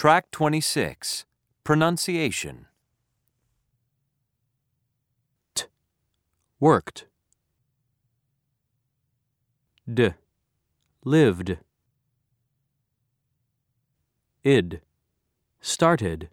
Track 26 Pronunciation T, worked. D. Lived. Id. Started.